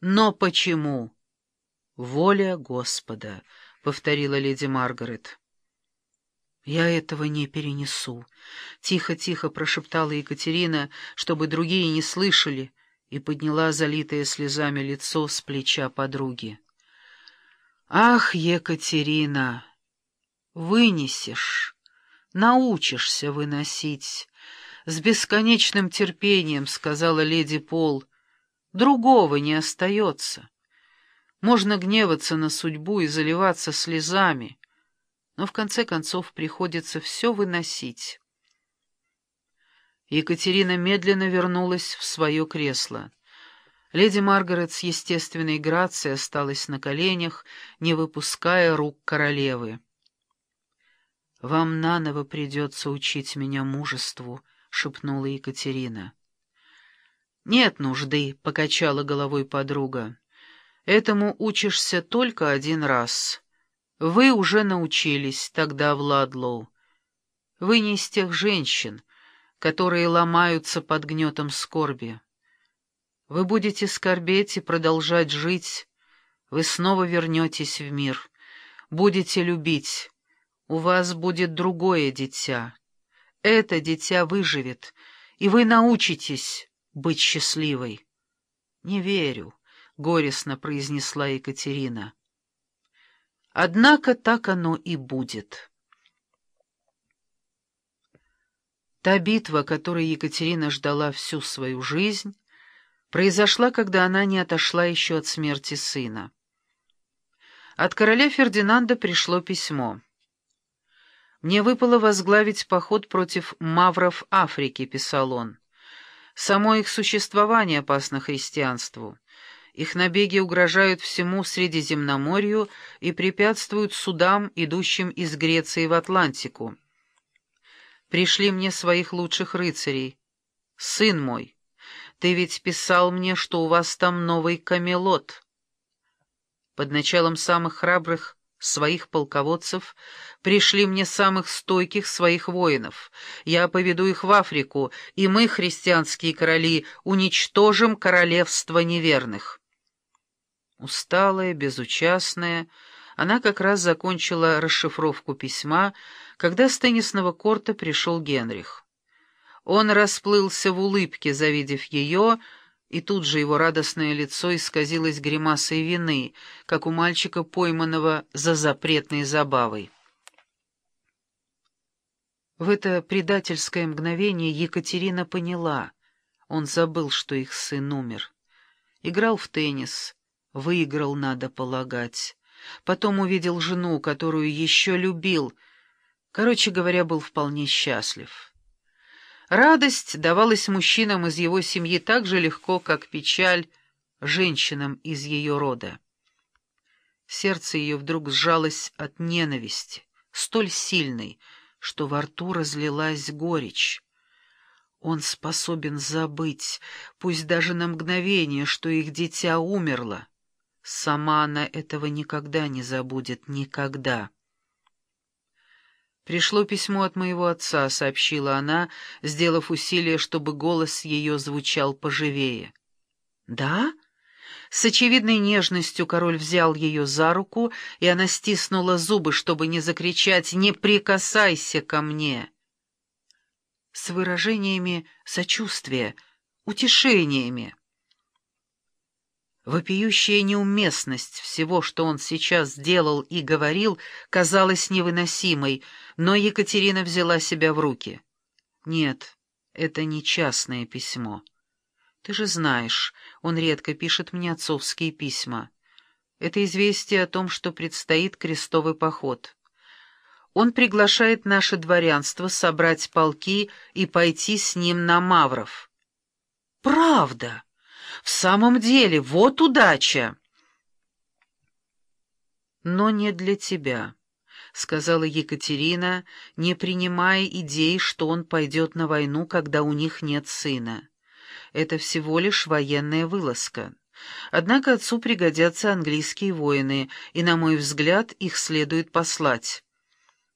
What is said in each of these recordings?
Но почему? Воля Господа, — повторила леди Маргарет. «Я этого не перенесу», — тихо-тихо прошептала Екатерина, чтобы другие не слышали, и подняла залитое слезами лицо с плеча подруги. «Ах, Екатерина, вынесешь, научишься выносить». «С бесконечным терпением», — сказала леди Пол, — «другого не остается. Можно гневаться на судьбу и заливаться слезами, но в конце концов приходится все выносить». Екатерина медленно вернулась в свое кресло. Леди Маргарет с естественной грацией осталась на коленях, не выпуская рук королевы. «Вам наново придется учить меня мужеству», — шепнула Екатерина. «Нет нужды», — покачала головой подруга. «Этому учишься только один раз. Вы уже научились тогда в Ладлоу. Вы не из тех женщин, которые ломаются под гнетом скорби. Вы будете скорбеть и продолжать жить, вы снова вернетесь в мир, будете любить, у вас будет другое дитя. Это дитя выживет, и вы научитесь быть счастливой. — Не верю, — горестно произнесла Екатерина. Однако так оно и будет. Та битва, которой Екатерина ждала всю свою жизнь, произошла, когда она не отошла еще от смерти сына. От короля Фердинанда пришло письмо. «Мне выпало возглавить поход против мавров Африки», — писал он. «Само их существование опасно христианству. Их набеги угрожают всему Средиземноморью и препятствуют судам, идущим из Греции в Атлантику» пришли мне своих лучших рыцарей. Сын мой, ты ведь писал мне, что у вас там новый камелот. Под началом самых храбрых своих полководцев пришли мне самых стойких своих воинов. Я поведу их в Африку, и мы, христианские короли, уничтожим королевство неверных. Усталая, безучастная, она как раз закончила расшифровку письма, когда с теннисного корта пришел Генрих. Он расплылся в улыбке, завидев ее, и тут же его радостное лицо исказилось гримасой вины, как у мальчика, пойманного за запретной забавой. В это предательское мгновение Екатерина поняла. Он забыл, что их сын умер. Играл в теннис, выиграл, надо полагать. Потом увидел жену, которую еще любил. Короче говоря, был вполне счастлив. Радость давалась мужчинам из его семьи так же легко, как печаль женщинам из ее рода. Сердце ее вдруг сжалось от ненависти, столь сильной, что во рту разлилась горечь. Он способен забыть, пусть даже на мгновение, что их дитя умерло. Сама она этого никогда не забудет, никогда. «Пришло письмо от моего отца», — сообщила она, сделав усилие, чтобы голос ее звучал поживее. «Да?» С очевидной нежностью король взял ее за руку, и она стиснула зубы, чтобы не закричать «Не прикасайся ко мне!» С выражениями сочувствия, утешениями. Вопиющая неуместность всего, что он сейчас делал и говорил, казалась невыносимой, но Екатерина взяла себя в руки. «Нет, это не частное письмо. Ты же знаешь, он редко пишет мне отцовские письма. Это известие о том, что предстоит крестовый поход. Он приглашает наше дворянство собрать полки и пойти с ним на Мавров». «Правда!» В самом деле, вот удача!» «Но не для тебя», — сказала Екатерина, не принимая идеи, что он пойдет на войну, когда у них нет сына. «Это всего лишь военная вылазка. Однако отцу пригодятся английские воины, и, на мой взгляд, их следует послать».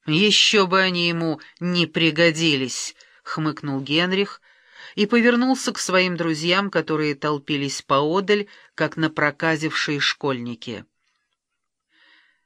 «Еще бы они ему не пригодились», — хмыкнул Генрих, и повернулся к своим друзьям, которые толпились поодаль, как напроказившие школьники.